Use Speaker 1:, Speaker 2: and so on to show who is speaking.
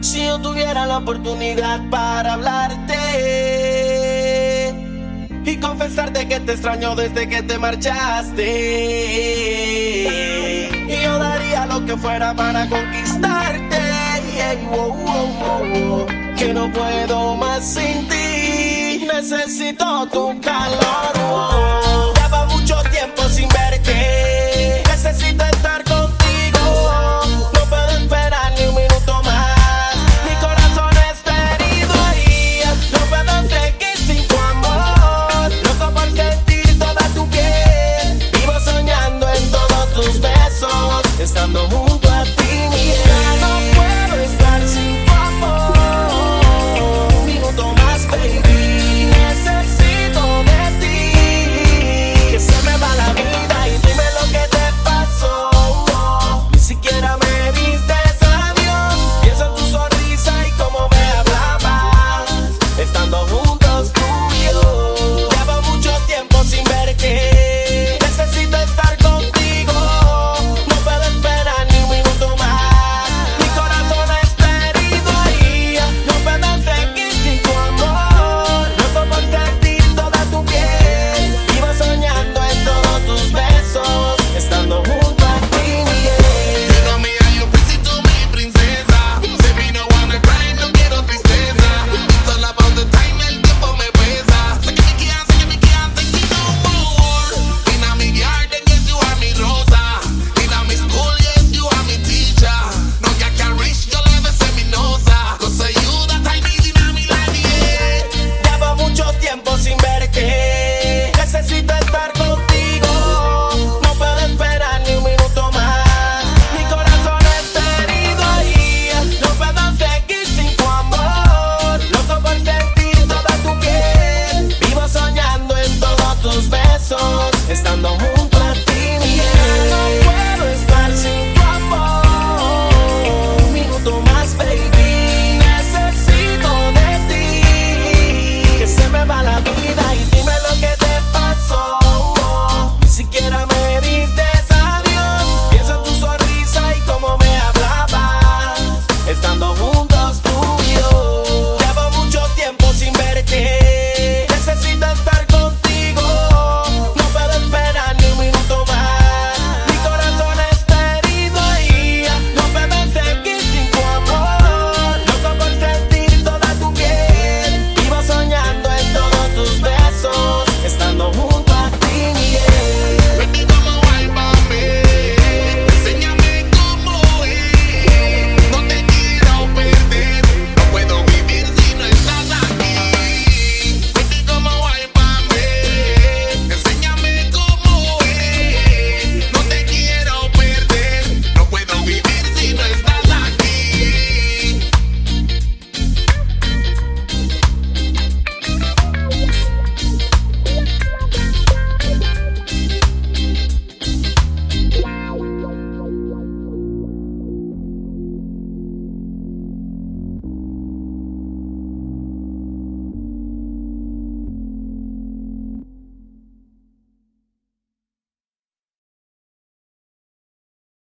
Speaker 1: Si yo tuviera la oportunidad para hablarte y confesarte que te extraño desde que te marchaste. Y yo daría lo que fuera para conquistarte. Que no puedo más sin ti. Necesito tu calor.